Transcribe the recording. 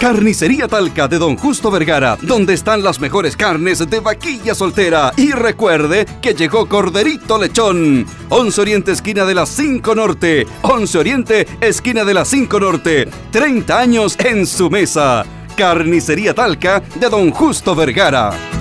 Carnicería Talca de Don Justo Vergara, donde están las mejores carnes de vaquilla soltera. Y recuerde que llegó Corderito Lechón. 11 Oriente, esquina de la 5 Norte. 11 Oriente, esquina de la 5 Norte. 30 años en su mesa. Carnicería Talca de Don Justo Vergara.